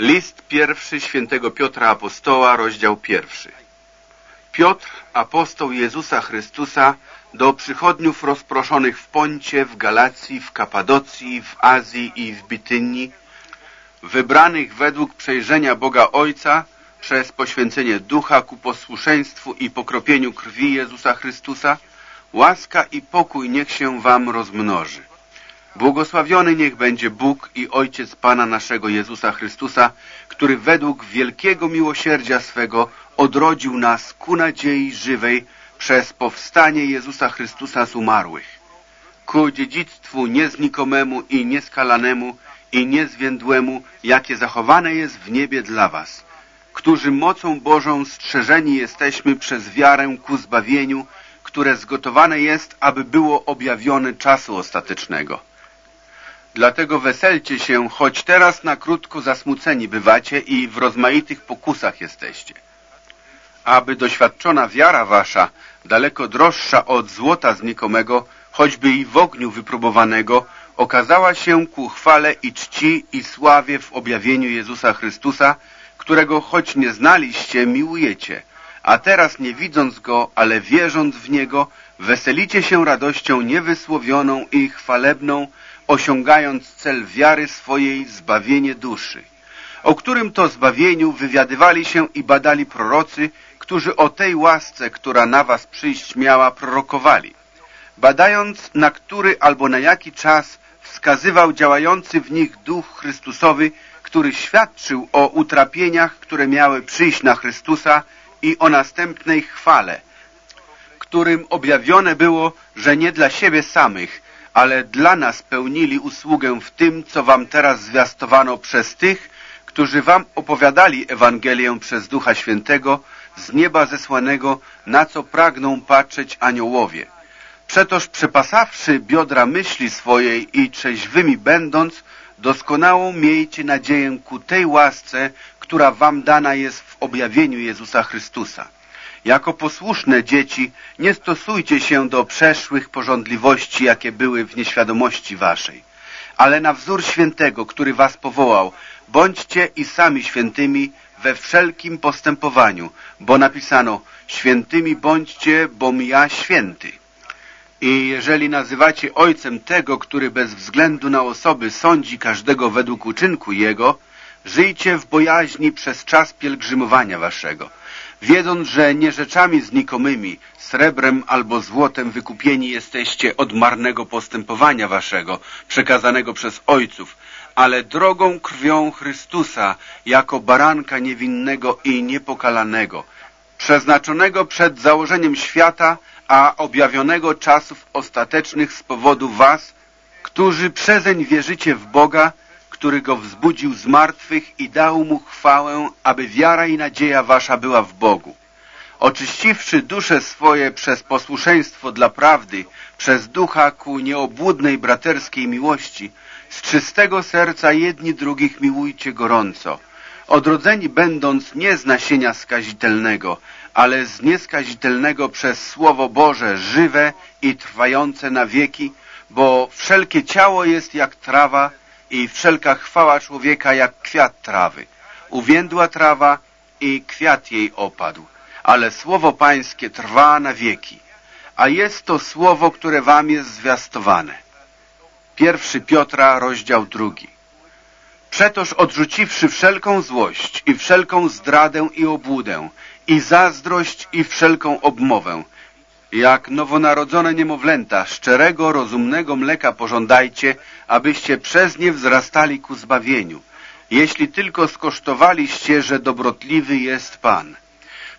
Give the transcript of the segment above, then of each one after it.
List pierwszy świętego Piotra Apostoła, rozdział pierwszy. Piotr, apostoł Jezusa Chrystusa, do przychodniów rozproszonych w Poncie, w Galacji, w Kapadocji, w Azji i w Bitynii, wybranych według przejrzenia Boga Ojca przez poświęcenie ducha ku posłuszeństwu i pokropieniu krwi Jezusa Chrystusa, łaska i pokój niech się wam rozmnoży. Błogosławiony niech będzie Bóg i Ojciec Pana naszego Jezusa Chrystusa, który według wielkiego miłosierdzia swego odrodził nas ku nadziei żywej przez powstanie Jezusa Chrystusa z umarłych, ku dziedzictwu nieznikomemu i nieskalanemu i niezwiędłemu, jakie zachowane jest w niebie dla was, którzy mocą Bożą strzeżeni jesteśmy przez wiarę ku zbawieniu, które zgotowane jest, aby było objawione czasu ostatecznego. Dlatego weselcie się, choć teraz na krótko zasmuceni bywacie i w rozmaitych pokusach jesteście. Aby doświadczona wiara wasza, daleko droższa od złota znikomego, choćby i w ogniu wypróbowanego, okazała się ku chwale i czci i sławie w objawieniu Jezusa Chrystusa, którego choć nie znaliście, miłujecie, a teraz nie widząc Go, ale wierząc w Niego, weselicie się radością niewysłowioną i chwalebną, osiągając cel wiary swojej zbawienie duszy, o którym to zbawieniu wywiadywali się i badali prorocy, którzy o tej łasce, która na was przyjść miała, prorokowali, badając na który albo na jaki czas wskazywał działający w nich Duch Chrystusowy, który świadczył o utrapieniach, które miały przyjść na Chrystusa i o następnej chwale, którym objawione było, że nie dla siebie samych, ale dla nas pełnili usługę w tym, co wam teraz zwiastowano przez tych, którzy wam opowiadali Ewangelię przez Ducha Świętego z nieba zesłanego, na co pragną patrzeć aniołowie. Przetoż przepasawszy biodra myśli swojej i trzeźwymi będąc, doskonałą miejcie nadzieję ku tej łasce, która wam dana jest w objawieniu Jezusa Chrystusa. Jako posłuszne dzieci nie stosujcie się do przeszłych porządliwości, jakie były w nieświadomości waszej, ale na wzór świętego, który was powołał, bądźcie i sami świętymi we wszelkim postępowaniu, bo napisano, świętymi bądźcie, bom ja święty. I jeżeli nazywacie ojcem tego, który bez względu na osoby sądzi każdego według uczynku jego, żyjcie w bojaźni przez czas pielgrzymowania waszego wiedząc, że nie rzeczami znikomymi, srebrem albo złotem wykupieni jesteście od marnego postępowania waszego, przekazanego przez ojców, ale drogą krwią Chrystusa, jako baranka niewinnego i niepokalanego, przeznaczonego przed założeniem świata, a objawionego czasów ostatecznych z powodu was, którzy przezeń wierzycie w Boga, który go wzbudził z martwych i dał mu chwałę, aby wiara i nadzieja wasza była w Bogu. Oczyściwszy dusze swoje przez posłuszeństwo dla prawdy, przez ducha ku nieobłudnej braterskiej miłości, z czystego serca jedni drugich miłujcie gorąco, odrodzeni będąc nie z nasienia skazitelnego, ale z nieskazitelnego przez Słowo Boże, żywe i trwające na wieki, bo wszelkie ciało jest jak trawa, i wszelka chwała człowieka jak kwiat trawy. Uwiędła trawa i kwiat jej opadł, ale słowo pańskie trwa na wieki, a jest to słowo, które wam jest zwiastowane. Pierwszy Piotra, rozdział drugi. Przetoż odrzuciwszy wszelką złość i wszelką zdradę i obłudę i zazdrość i wszelką obmowę, jak nowonarodzone niemowlęta, szczerego, rozumnego mleka pożądajcie, abyście przez nie wzrastali ku zbawieniu, jeśli tylko skosztowaliście, że dobrotliwy jest Pan.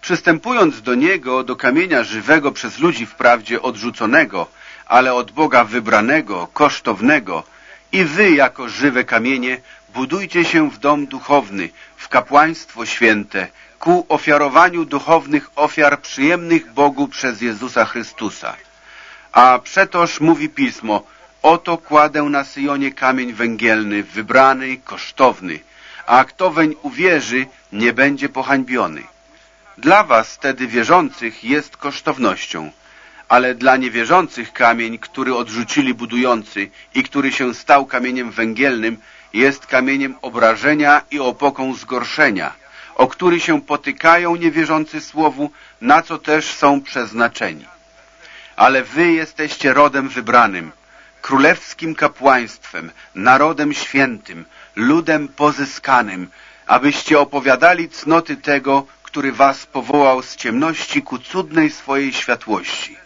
Przystępując do Niego, do kamienia żywego przez ludzi wprawdzie odrzuconego, ale od Boga wybranego, kosztownego, i wy jako żywe kamienie budujcie się w dom duchowny, w kapłaństwo święte, ku ofiarowaniu duchownych ofiar przyjemnych Bogu przez Jezusa Chrystusa. A przetoż mówi Pismo, oto kładę na Syjonie kamień węgielny, wybrany, kosztowny, a kto weń uwierzy, nie będzie pohańbiony. Dla was wtedy wierzących jest kosztownością, ale dla niewierzących kamień, który odrzucili budujący i który się stał kamieniem węgielnym, jest kamieniem obrażenia i opoką zgorszenia, o który się potykają niewierzący słowu, na co też są przeznaczeni. Ale wy jesteście rodem wybranym, królewskim kapłaństwem, narodem świętym, ludem pozyskanym, abyście opowiadali cnoty tego, który was powołał z ciemności ku cudnej swojej światłości,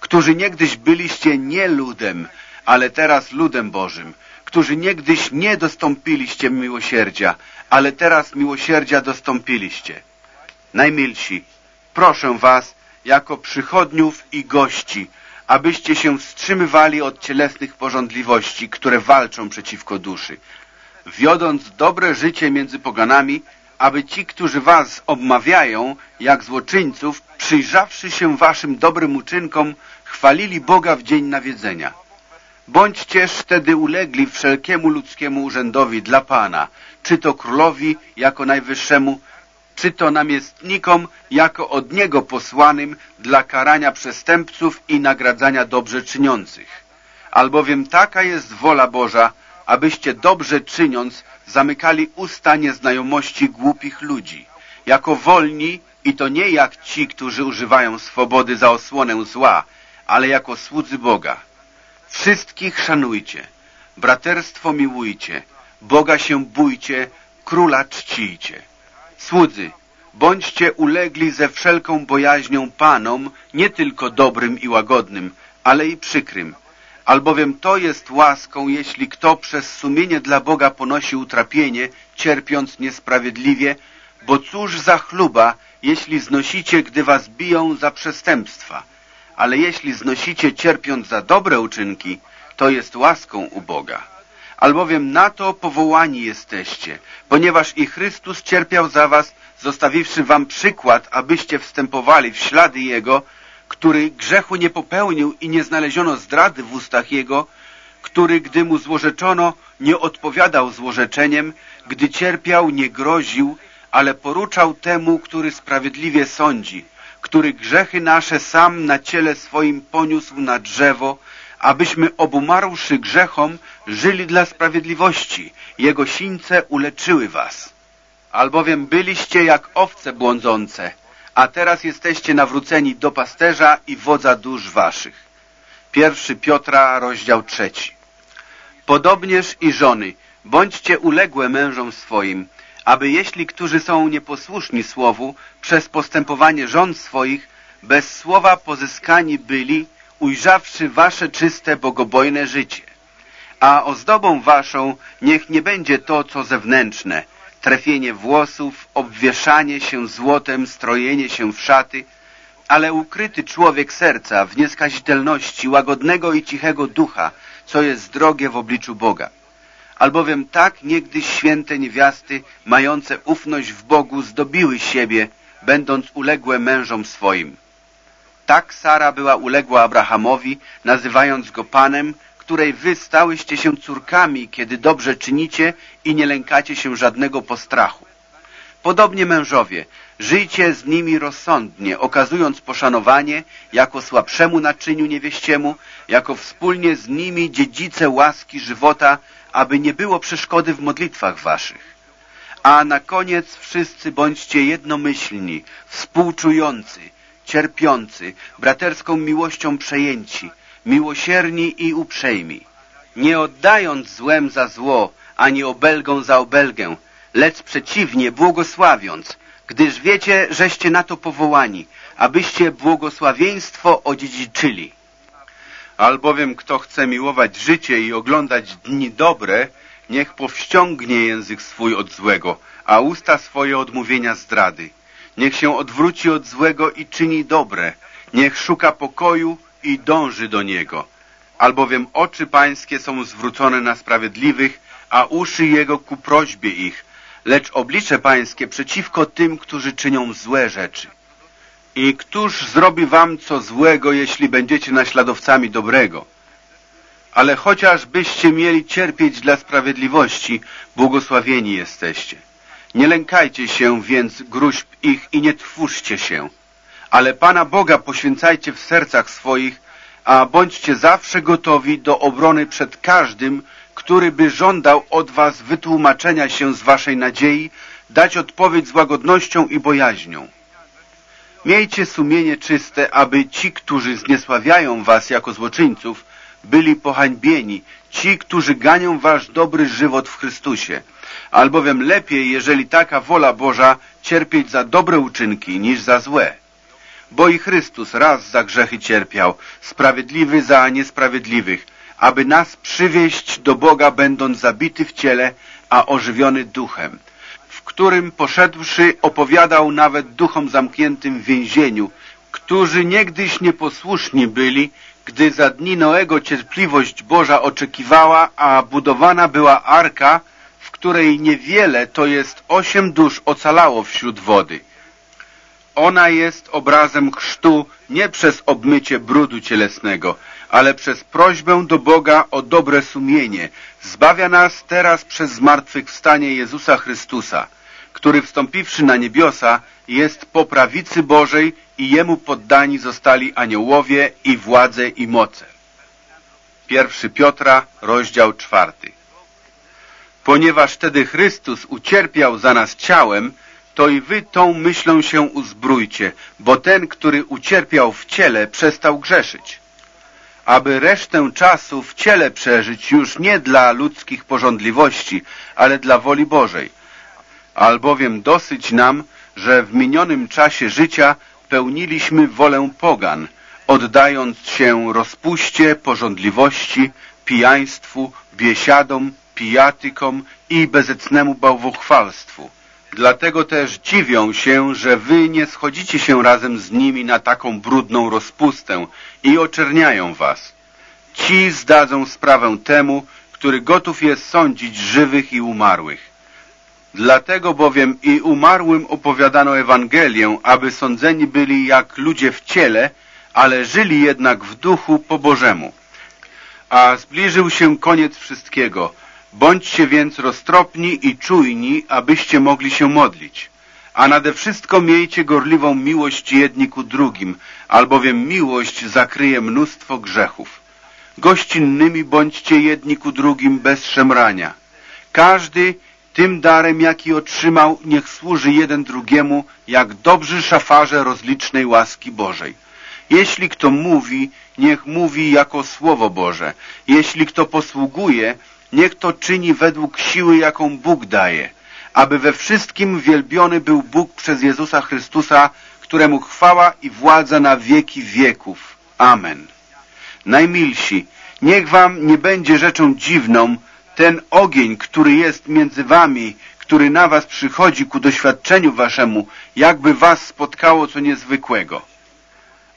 którzy niegdyś byliście nie ludem, ale teraz ludem Bożym, którzy niegdyś nie dostąpiliście miłosierdzia, ale teraz miłosierdzia dostąpiliście. Najmilsi, proszę was, jako przychodniów i gości, abyście się wstrzymywali od cielesnych porządliwości, które walczą przeciwko duszy, wiodąc dobre życie między poganami, aby ci, którzy was obmawiają, jak złoczyńców, przyjrzawszy się waszym dobrym uczynkom, chwalili Boga w dzień nawiedzenia. Bądźcież wtedy ulegli wszelkiemu ludzkiemu urzędowi dla Pana, czy to królowi jako najwyższemu, czy to namiestnikom jako od Niego posłanym dla karania przestępców i nagradzania dobrze czyniących. Albowiem taka jest wola Boża, abyście dobrze czyniąc zamykali usta nieznajomości głupich ludzi, jako wolni i to nie jak ci, którzy używają swobody za osłonę zła, ale jako słudzy Boga. Wszystkich szanujcie, braterstwo miłujcie, Boga się bójcie, króla czcijcie. Słudzy, bądźcie ulegli ze wszelką bojaźnią Panom, nie tylko dobrym i łagodnym, ale i przykrym, albowiem to jest łaską, jeśli kto przez sumienie dla Boga ponosi utrapienie, cierpiąc niesprawiedliwie, bo cóż za chluba, jeśli znosicie, gdy was biją za przestępstwa. Ale jeśli znosicie, cierpiąc za dobre uczynki, to jest łaską u Boga. Albowiem na to powołani jesteście, ponieważ i Chrystus cierpiał za was, zostawiwszy wam przykład, abyście wstępowali w ślady Jego, który grzechu nie popełnił i nie znaleziono zdrady w ustach Jego, który, gdy mu złorzeczono, nie odpowiadał złorzeczeniem, gdy cierpiał, nie groził, ale poruczał temu, który sprawiedliwie sądzi, który grzechy nasze sam na ciele swoim poniósł na drzewo, abyśmy obumarłszy grzechom, żyli dla sprawiedliwości. Jego sińce uleczyły was. Albowiem byliście jak owce błądzące, a teraz jesteście nawróceni do pasterza i wodza dusz waszych. Pierwszy Piotra, rozdział trzeci. Podobnież i żony, bądźcie uległe mężom swoim, aby jeśli którzy są nieposłuszni słowu, przez postępowanie żon swoich, bez słowa pozyskani byli, ujrzawszy wasze czyste, bogobojne życie. A ozdobą waszą niech nie będzie to, co zewnętrzne, trefienie włosów, obwieszanie się złotem, strojenie się w szaty, ale ukryty człowiek serca w nieskazitelności łagodnego i cichego ducha, co jest drogie w obliczu Boga. Albowiem tak niegdyś święte niewiasty, mające ufność w Bogu, zdobiły siebie, będąc uległe mężom swoim. Tak Sara była uległa Abrahamowi, nazywając go Panem, której wy stałyście się córkami, kiedy dobrze czynicie i nie lękacie się żadnego postrachu. Podobnie mężowie, żyjcie z nimi rozsądnie, okazując poszanowanie jako słabszemu naczyniu niewieściemu, jako wspólnie z nimi dziedzice łaski żywota, aby nie było przeszkody w modlitwach waszych. A na koniec wszyscy bądźcie jednomyślni, współczujący, cierpiący, braterską miłością przejęci, miłosierni i uprzejmi, nie oddając złem za zło, ani obelgą za obelgę, lecz przeciwnie, błogosławiąc, gdyż wiecie, żeście na to powołani, abyście błogosławieństwo odziedziczyli. Albowiem kto chce miłować życie i oglądać dni dobre, niech powściągnie język swój od złego, a usta swoje od mówienia zdrady. Niech się odwróci od złego i czyni dobre. Niech szuka pokoju i dąży do niego. Albowiem oczy pańskie są zwrócone na sprawiedliwych, a uszy jego ku prośbie ich, lecz oblicze pańskie przeciwko tym, którzy czynią złe rzeczy. I któż zrobi wam co złego, jeśli będziecie naśladowcami dobrego? Ale chociażbyście mieli cierpieć dla sprawiedliwości, błogosławieni jesteście. Nie lękajcie się więc gruźb ich i nie trwóżcie się, ale Pana Boga poświęcajcie w sercach swoich, a bądźcie zawsze gotowi do obrony przed każdym, który by żądał od was wytłumaczenia się z waszej nadziei, dać odpowiedź z łagodnością i bojaźnią. Miejcie sumienie czyste, aby ci, którzy zniesławiają was jako złoczyńców, byli pohańbieni, ci, którzy ganią wasz dobry żywot w Chrystusie. Albowiem lepiej, jeżeli taka wola Boża, cierpieć za dobre uczynki niż za złe. Bo i Chrystus raz za grzechy cierpiał, sprawiedliwy za niesprawiedliwych, aby nas przywieść do Boga, będąc zabity w ciele, a ożywiony duchem, którym poszedłszy opowiadał nawet duchom zamkniętym w więzieniu, którzy niegdyś nieposłuszni byli, gdy za dni Noego cierpliwość Boża oczekiwała, a budowana była arka, w której niewiele, to jest osiem dusz, ocalało wśród wody. Ona jest obrazem chrztu nie przez obmycie brudu cielesnego, ale przez prośbę do Boga o dobre sumienie. Zbawia nas teraz przez zmartwychwstanie Jezusa Chrystusa, który wstąpiwszy na niebiosa jest po prawicy Bożej i Jemu poddani zostali aniołowie i władze i moce. Pierwszy Piotra, rozdział czwarty. Ponieważ wtedy Chrystus ucierpiał za nas ciałem, to i wy tą myślą się uzbrójcie, bo ten, który ucierpiał w ciele, przestał grzeszyć. Aby resztę czasu w ciele przeżyć już nie dla ludzkich porządliwości, ale dla woli Bożej. Albowiem dosyć nam, że w minionym czasie życia pełniliśmy wolę pogan, oddając się rozpuście, porządliwości, pijaństwu, biesiadom, pijatykom i bezecnemu bałwochwalstwu. Dlatego też dziwią się, że wy nie schodzicie się razem z nimi na taką brudną rozpustę i oczerniają was. Ci zdadzą sprawę temu, który gotów jest sądzić żywych i umarłych. Dlatego bowiem i umarłym opowiadano Ewangelię, aby sądzeni byli jak ludzie w ciele, ale żyli jednak w duchu po Bożemu. A zbliżył się koniec wszystkiego. Bądźcie więc roztropni i czujni, abyście mogli się modlić. A nade wszystko miejcie gorliwą miłość jedni ku drugim, albowiem miłość zakryje mnóstwo grzechów. Gościnnymi bądźcie jedni ku drugim bez szemrania. Każdy tym darem, jaki otrzymał, niech służy jeden drugiemu, jak dobrzy szafarze rozlicznej łaski Bożej. Jeśli kto mówi, niech mówi jako Słowo Boże. Jeśli kto posługuje, niech to czyni według siły, jaką Bóg daje, aby we wszystkim wielbiony był Bóg przez Jezusa Chrystusa, któremu chwała i władza na wieki wieków. Amen. Najmilsi, niech wam nie będzie rzeczą dziwną, ten ogień, który jest między wami, który na was przychodzi ku doświadczeniu waszemu, jakby was spotkało co niezwykłego.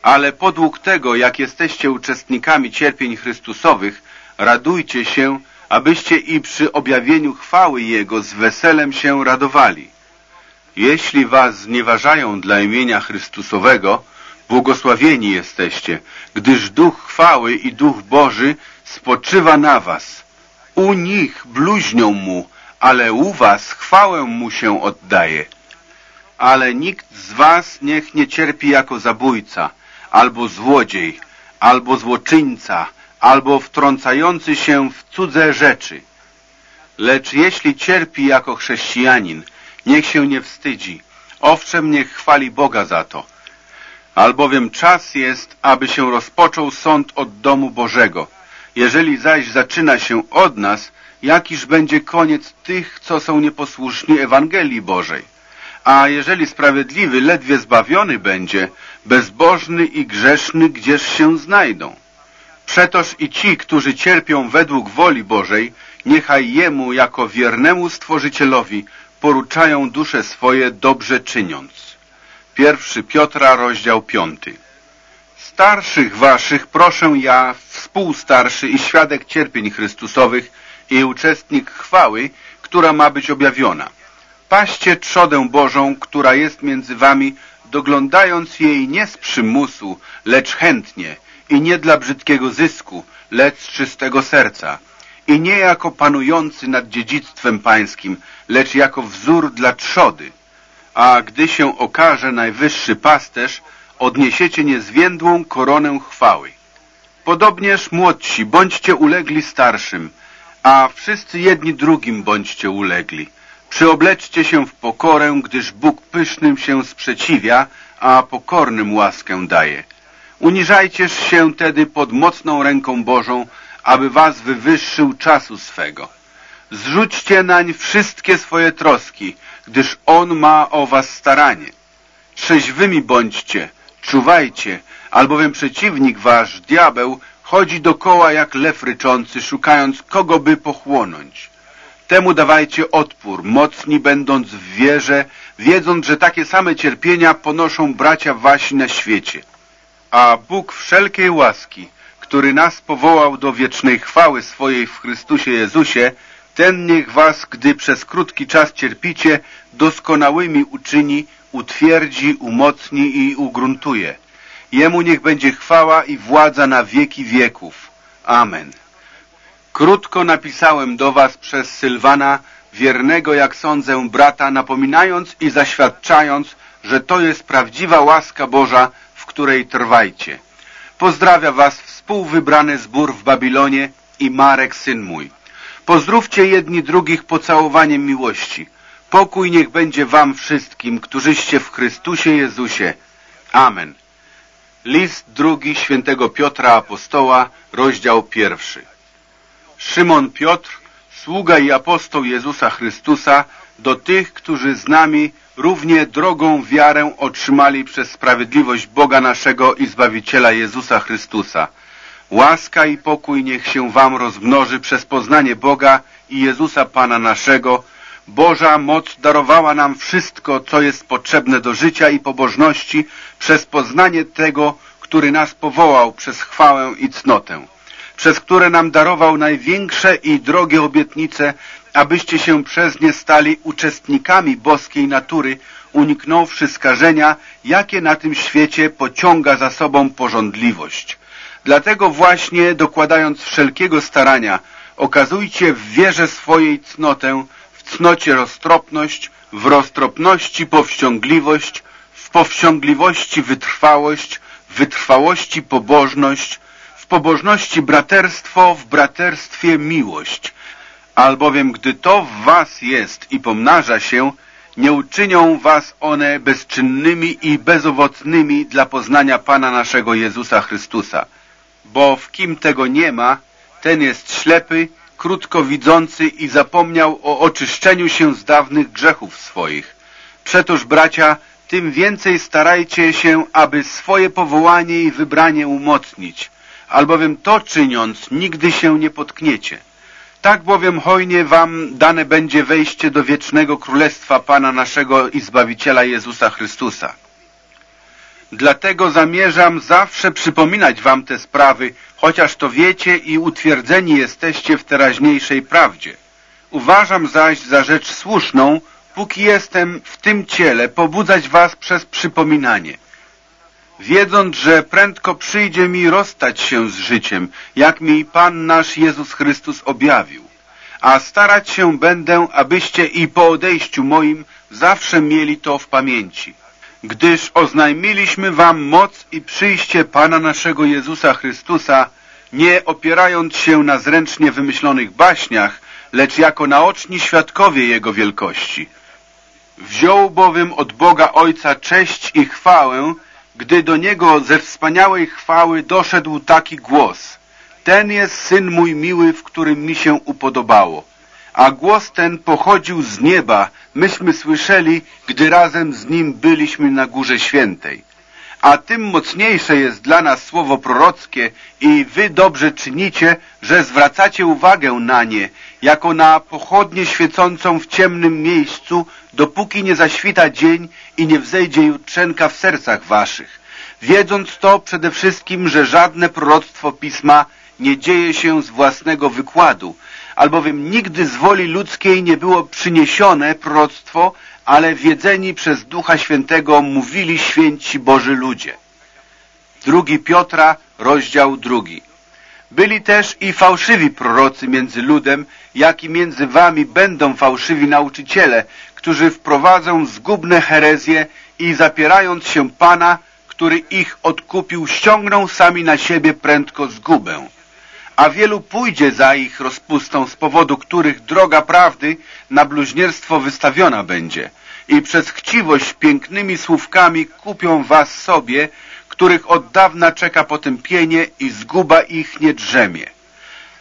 Ale podług tego, jak jesteście uczestnikami cierpień Chrystusowych, radujcie się, abyście i przy objawieniu chwały Jego z weselem się radowali. Jeśli was znieważają dla imienia Chrystusowego, błogosławieni jesteście, gdyż Duch chwały i Duch Boży spoczywa na was. U nich bluźnią mu, ale u was chwałę mu się oddaje. Ale nikt z was niech nie cierpi jako zabójca, albo złodziej, albo złoczyńca, albo wtrącający się w cudze rzeczy. Lecz jeśli cierpi jako chrześcijanin, niech się nie wstydzi. Owszem, niech chwali Boga za to. Albowiem czas jest, aby się rozpoczął sąd od domu Bożego. Jeżeli zaś zaczyna się od nas, jakiż będzie koniec tych, co są nieposłuszni Ewangelii Bożej? A jeżeli sprawiedliwy ledwie zbawiony będzie, bezbożny i grzeszny gdzież się znajdą? Przetoż i ci, którzy cierpią według woli Bożej, niechaj Jemu jako wiernemu Stworzycielowi poruczają dusze swoje dobrze czyniąc. Pierwszy Piotra, rozdział piąty. Starszych waszych proszę ja, współstarszy i świadek cierpień Chrystusowych i uczestnik chwały, która ma być objawiona. Paście trzodę Bożą, która jest między wami, doglądając jej nie z przymusu, lecz chętnie i nie dla brzydkiego zysku, lecz czystego serca i nie jako panujący nad dziedzictwem pańskim, lecz jako wzór dla trzody. A gdy się okaże najwyższy pasterz, odniesiecie niezwiędłą koronę chwały. Podobnież młodsi, bądźcie ulegli starszym, a wszyscy jedni drugim bądźcie ulegli. Przyobleczcie się w pokorę, gdyż Bóg pysznym się sprzeciwia, a pokornym łaskę daje. Uniżajcież się tedy pod mocną ręką Bożą, aby was wywyższył czasu swego. Zrzućcie nań wszystkie swoje troski, gdyż On ma o was staranie. Trzeźwymi bądźcie, czuwajcie, albowiem przeciwnik wasz, diabeł, chodzi dokoła jak lew ryczący, szukając kogo by pochłonąć. Temu dawajcie odpór, mocni będąc w wierze, wiedząc, że takie same cierpienia ponoszą bracia wasi na świecie. A Bóg wszelkiej łaski, który nas powołał do wiecznej chwały swojej w Chrystusie Jezusie, ten niech was, gdy przez krótki czas cierpicie, doskonałymi uczyni, utwierdzi, umocni i ugruntuje. Jemu niech będzie chwała i władza na wieki wieków. Amen. Krótko napisałem do was przez Sylwana, wiernego jak sądzę brata, napominając i zaświadczając, że to jest prawdziwa łaska Boża, w której trwajcie. Pozdrawia was współwybrany zbór w Babilonie i Marek, syn mój. Pozdrówcie jedni drugich pocałowaniem miłości. Pokój niech będzie wam wszystkim, którzyście w Chrystusie Jezusie. Amen. List drugi świętego Piotra Apostoła, rozdział pierwszy. Szymon Piotr, sługa i apostoł Jezusa Chrystusa, do tych, którzy z nami równie drogą wiarę otrzymali przez sprawiedliwość Boga naszego i Zbawiciela Jezusa Chrystusa. Łaska i pokój niech się wam rozmnoży przez poznanie Boga i Jezusa Pana naszego. Boża moc darowała nam wszystko, co jest potrzebne do życia i pobożności przez poznanie tego, który nas powołał przez chwałę i cnotę, przez które nam darował największe i drogie obietnice, abyście się przez nie stali uczestnikami boskiej natury, uniknąwszy skażenia, jakie na tym świecie pociąga za sobą porządliwość. Dlatego właśnie, dokładając wszelkiego starania, okazujcie w wierze swojej cnotę, w cnocie roztropność, w roztropności powściągliwość, w powściągliwości wytrwałość, w wytrwałości pobożność, w pobożności braterstwo, w braterstwie miłość. Albowiem gdy to w was jest i pomnaża się, nie uczynią was one bezczynnymi i bezowocnymi dla poznania Pana naszego Jezusa Chrystusa bo w kim tego nie ma, ten jest ślepy, krótko widzący i zapomniał o oczyszczeniu się z dawnych grzechów swoich. Przetoż, bracia, tym więcej starajcie się, aby swoje powołanie i wybranie umocnić, albowiem to czyniąc nigdy się nie potkniecie. Tak bowiem hojnie wam dane będzie wejście do wiecznego królestwa Pana naszego i Zbawiciela Jezusa Chrystusa. Dlatego zamierzam zawsze przypominać wam te sprawy, chociaż to wiecie i utwierdzeni jesteście w teraźniejszej prawdzie. Uważam zaś za rzecz słuszną, póki jestem w tym ciele, pobudzać was przez przypominanie. Wiedząc, że prędko przyjdzie mi rozstać się z życiem, jak mi Pan nasz Jezus Chrystus objawił. A starać się będę, abyście i po odejściu moim zawsze mieli to w pamięci gdyż oznajmiliśmy wam moc i przyjście Pana naszego Jezusa Chrystusa, nie opierając się na zręcznie wymyślonych baśniach, lecz jako naoczni świadkowie Jego wielkości. Wziął bowiem od Boga Ojca cześć i chwałę, gdy do Niego ze wspaniałej chwały doszedł taki głos. Ten jest Syn mój miły, w którym mi się upodobało a głos ten pochodził z nieba, myśmy słyszeli, gdy razem z nim byliśmy na Górze Świętej. A tym mocniejsze jest dla nas słowo prorockie i wy dobrze czynicie, że zwracacie uwagę na nie, jako na pochodnie świecącą w ciemnym miejscu, dopóki nie zaświta dzień i nie wzejdzie jutrzenka w sercach waszych, wiedząc to przede wszystkim, że żadne proroctwo Pisma nie dzieje się z własnego wykładu, albowiem nigdy z woli ludzkiej nie było przyniesione proroctwo, ale wiedzeni przez Ducha Świętego mówili święci Boży ludzie. Drugi Piotra, rozdział drugi. Byli też i fałszywi prorocy między ludem, jak i między wami będą fałszywi nauczyciele, którzy wprowadzą zgubne herezje i zapierając się Pana, który ich odkupił, ściągną sami na siebie prędko zgubę a wielu pójdzie za ich rozpustą, z powodu których droga prawdy na bluźnierstwo wystawiona będzie i przez chciwość pięknymi słówkami kupią was sobie, których od dawna czeka potępienie i zguba ich nie drzemie.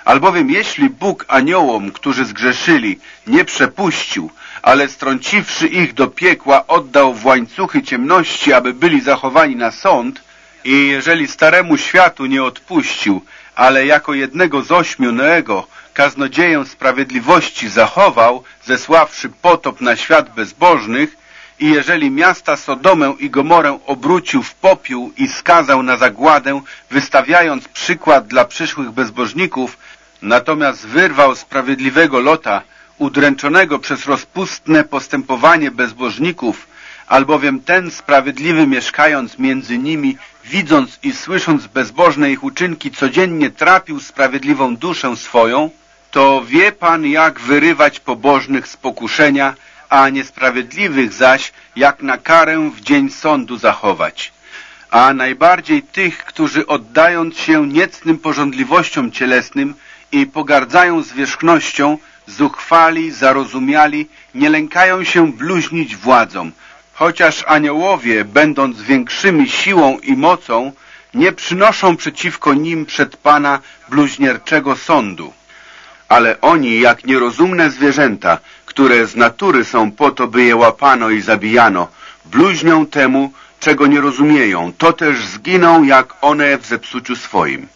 Albowiem jeśli Bóg aniołom, którzy zgrzeszyli, nie przepuścił, ale strąciwszy ich do piekła, oddał w łańcuchy ciemności, aby byli zachowani na sąd, i jeżeli staremu światu nie odpuścił, ale jako jednego z ośmiu Noego kaznodzieję sprawiedliwości zachował, zesławszy potop na świat bezbożnych, i jeżeli miasta Sodomę i Gomorę obrócił w popiół i skazał na zagładę, wystawiając przykład dla przyszłych bezbożników, natomiast wyrwał sprawiedliwego Lota, udręczonego przez rozpustne postępowanie bezbożników, albowiem ten sprawiedliwy mieszkając między nimi, widząc i słysząc bezbożne ich uczynki, codziennie trapił sprawiedliwą duszę swoją, to wie Pan, jak wyrywać pobożnych z pokuszenia, a niesprawiedliwych zaś, jak na karę w dzień sądu zachować. A najbardziej tych, którzy oddając się niecnym porządliwościom cielesnym i pogardzają zwierzchnością, zuchwali, zarozumiali, nie lękają się bluźnić władzom, chociaż aniołowie, będąc większymi siłą i mocą, nie przynoszą przeciwko nim przed Pana bluźnierczego sądu. Ale oni, jak nierozumne zwierzęta, które z natury są po to, by je łapano i zabijano, bluźnią temu, czego nie rozumieją, to też zginą, jak one w zepsuciu swoim.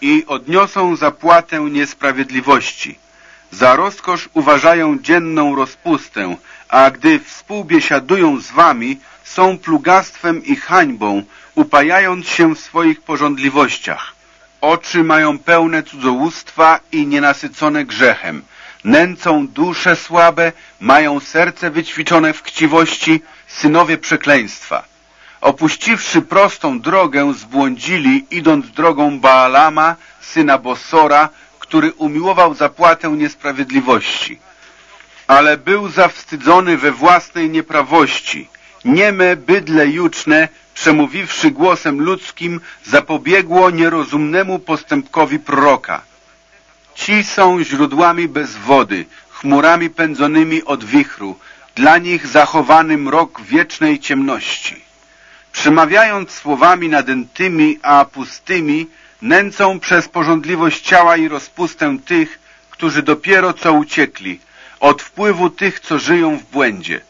I odniosą zapłatę niesprawiedliwości. Za rozkosz uważają dzienną rozpustę, a gdy współbiesiadują z wami, są plugastwem i hańbą, upajając się w swoich porządliwościach. Oczy mają pełne cudzołóstwa i nienasycone grzechem. Nęcą dusze słabe, mają serce wyćwiczone w chciwości, synowie przekleństwa. Opuściwszy prostą drogę, zbłądzili, idąc drogą Baalama, syna Bosora, który umiłował zapłatę niesprawiedliwości. Ale był zawstydzony we własnej nieprawości. Nieme bydle juczne, przemówiwszy głosem ludzkim, zapobiegło nierozumnemu postępkowi proroka. Ci są źródłami bez wody, chmurami pędzonymi od wichru, dla nich zachowany mrok wiecznej ciemności. Przemawiając słowami nadętymi, a pustymi, nęcą przez porządliwość ciała i rozpustę tych, którzy dopiero co uciekli, od wpływu tych, co żyją w błędzie.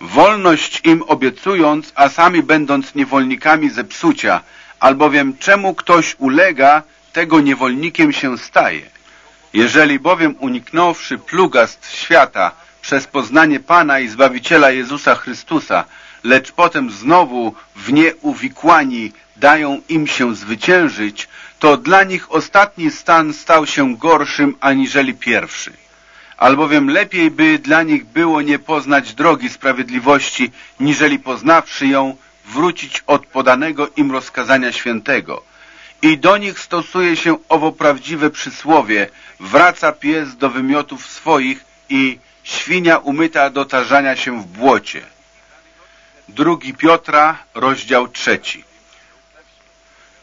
Wolność im obiecując, a sami będąc niewolnikami zepsucia, albowiem czemu ktoś ulega, tego niewolnikiem się staje. Jeżeli bowiem uniknąwszy plugast świata przez poznanie Pana i Zbawiciela Jezusa Chrystusa, lecz potem znowu w nie uwikłani dają im się zwyciężyć, to dla nich ostatni stan stał się gorszym aniżeli pierwszy. Albowiem lepiej by dla nich było nie poznać drogi sprawiedliwości, niżeli poznawszy ją, wrócić od podanego im rozkazania świętego. I do nich stosuje się owo prawdziwe przysłowie, wraca pies do wymiotów swoich i świnia umyta do tarzania się w błocie. Drugi Piotra, rozdział trzeci.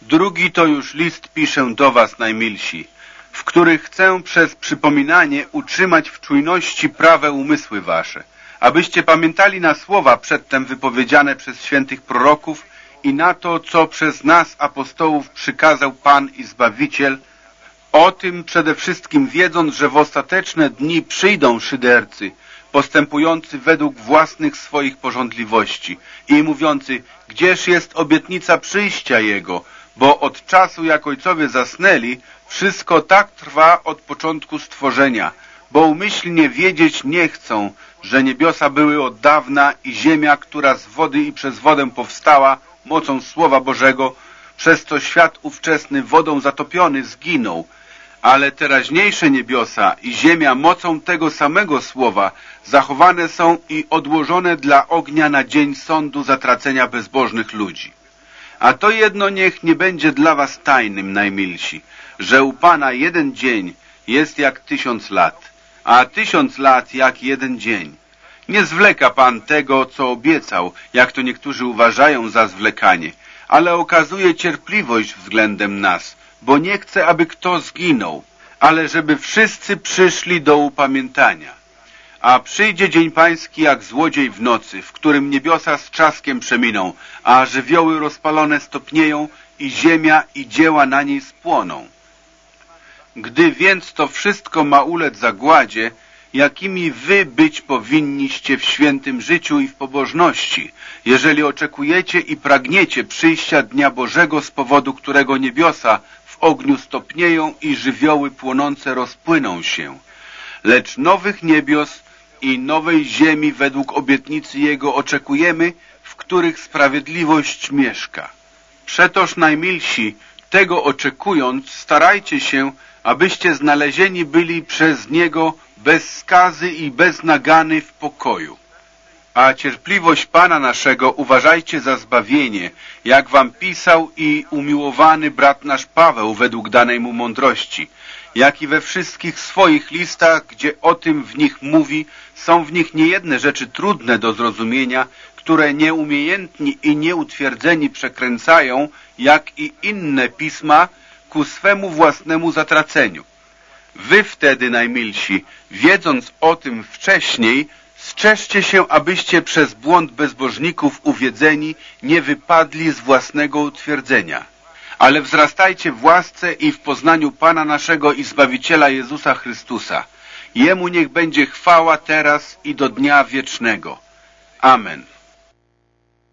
Drugi to już list piszę do was, najmilsi, w których chcę przez przypominanie utrzymać w czujności prawe umysły wasze, abyście pamiętali na słowa przedtem wypowiedziane przez świętych proroków i na to, co przez nas apostołów przykazał Pan i Zbawiciel, o tym przede wszystkim wiedząc, że w ostateczne dni przyjdą szydercy, postępujący według własnych swoich porządliwości i mówiący, gdzież jest obietnica przyjścia Jego, bo od czasu, jak ojcowie zasnęli, wszystko tak trwa od początku stworzenia, bo umyślnie wiedzieć nie chcą, że niebiosa były od dawna i ziemia, która z wody i przez wodę powstała, mocą Słowa Bożego, przez co świat ówczesny wodą zatopiony zginął, ale teraźniejsze niebiosa i ziemia mocą tego samego Słowa zachowane są i odłożone dla ognia na dzień sądu zatracenia bezbożnych ludzi. A to jedno niech nie będzie dla was tajnym, najmilsi, że u Pana jeden dzień jest jak tysiąc lat, a tysiąc lat jak jeden dzień. Nie zwleka Pan tego, co obiecał, jak to niektórzy uważają za zwlekanie, ale okazuje cierpliwość względem nas, bo nie chcę, aby kto zginął, ale żeby wszyscy przyszli do upamiętania. A przyjdzie dzień pański jak złodziej w nocy, w którym niebiosa z trzaskiem przeminą, a żywioły rozpalone stopnieją i ziemia i dzieła na niej spłoną. Gdy więc to wszystko ma ulec zagładzie, jakimi wy być powinniście w świętym życiu i w pobożności, jeżeli oczekujecie i pragniecie przyjścia Dnia Bożego, z powodu którego niebiosa ogniu stopnieją i żywioły płonące rozpłyną się. Lecz nowych niebios i nowej ziemi według obietnicy Jego oczekujemy, w których sprawiedliwość mieszka. Przetoż najmilsi, tego oczekując, starajcie się, abyście znalezieni byli przez Niego bez skazy i bez nagany w pokoju. A cierpliwość Pana naszego uważajcie za zbawienie, jak wam pisał i umiłowany brat nasz Paweł według danej mu mądrości, jak i we wszystkich swoich listach, gdzie o tym w nich mówi, są w nich niejedne rzeczy trudne do zrozumienia, które nieumiejętni i nieutwierdzeni przekręcają, jak i inne pisma, ku swemu własnemu zatraceniu. Wy wtedy, najmilsi, wiedząc o tym wcześniej, strzeżcie się, abyście przez błąd bezbożników uwiedzeni nie wypadli z własnego utwierdzenia. Ale wzrastajcie w łasce i w poznaniu Pana naszego i Zbawiciela Jezusa Chrystusa. Jemu niech będzie chwała teraz i do dnia wiecznego. Amen.